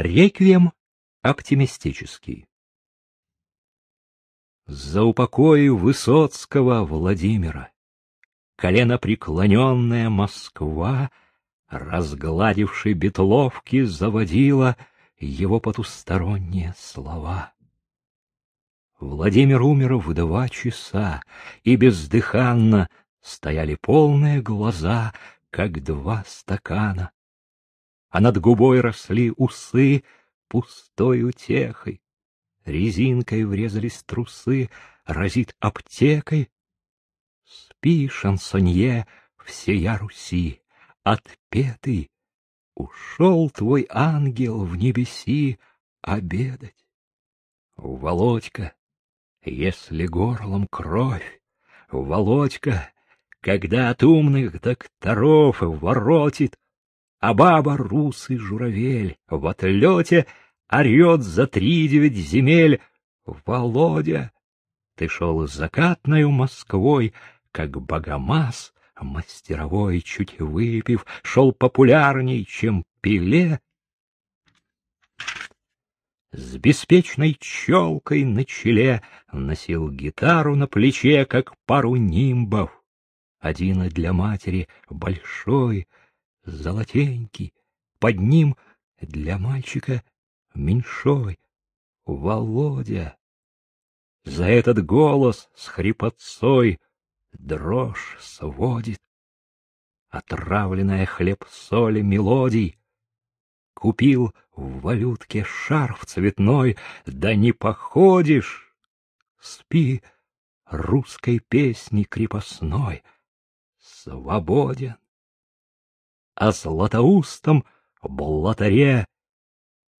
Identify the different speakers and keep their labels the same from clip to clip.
Speaker 1: Реквием оптимистический. За упокой Высоцкого Владимира, колено преклоненная Москва, разгладивший бетловки, заводила его потусторонние слова. Владимир умер в два часа, и бездыханно стояли полные глаза, как два стакана. А над губой росли усы пустой утехой. Резинкой врезались трусы, разит аптекой. Спи, шансонье, всея Руси, отпетый, ушел твой ангел в небеси обедать. Володька, если горлом кровь, Володька, когда от умных докторов воротит, а баба русый журавель в отлете орет за три девять земель. Володя, ты шел закатною Москвой, как богомаз мастеровой, чуть выпив, шел популярней, чем пиле, с беспечной челкой на челе носил гитару на плече, как пару нимбов. Один для матери большой, золотенький, под ним для мальчика меньшой. Володя! За этот голос с хрипотцой дрожь сводит. Отравленная хлеб-соли мелодий Купил в валютке шарф цветной, да не походишь. Спи, русской песни крепостной, свободен. А златоустом блатаре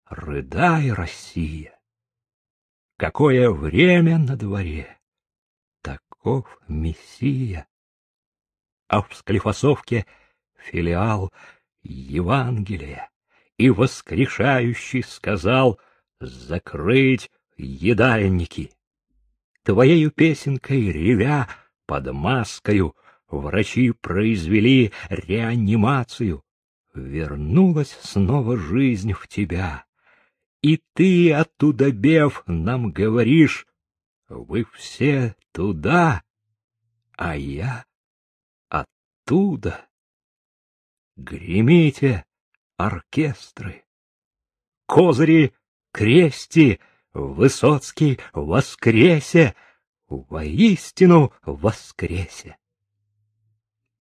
Speaker 1: рыдай, Россия. Какое время на дворе, таков мессия. А в Склифосовке филиал Евангелия и воскрешающий сказал закрыть едальники. Твоею песенкой ревя под маскою врачи произвели реанимацию. Вернулась снова жизнь в тебя. И ты, оттуда бев, нам говоришь, вы все туда, а я оттуда. Гремите, оркестры. Козыри, крести, Высоцкий воскресе, воистину воскресе.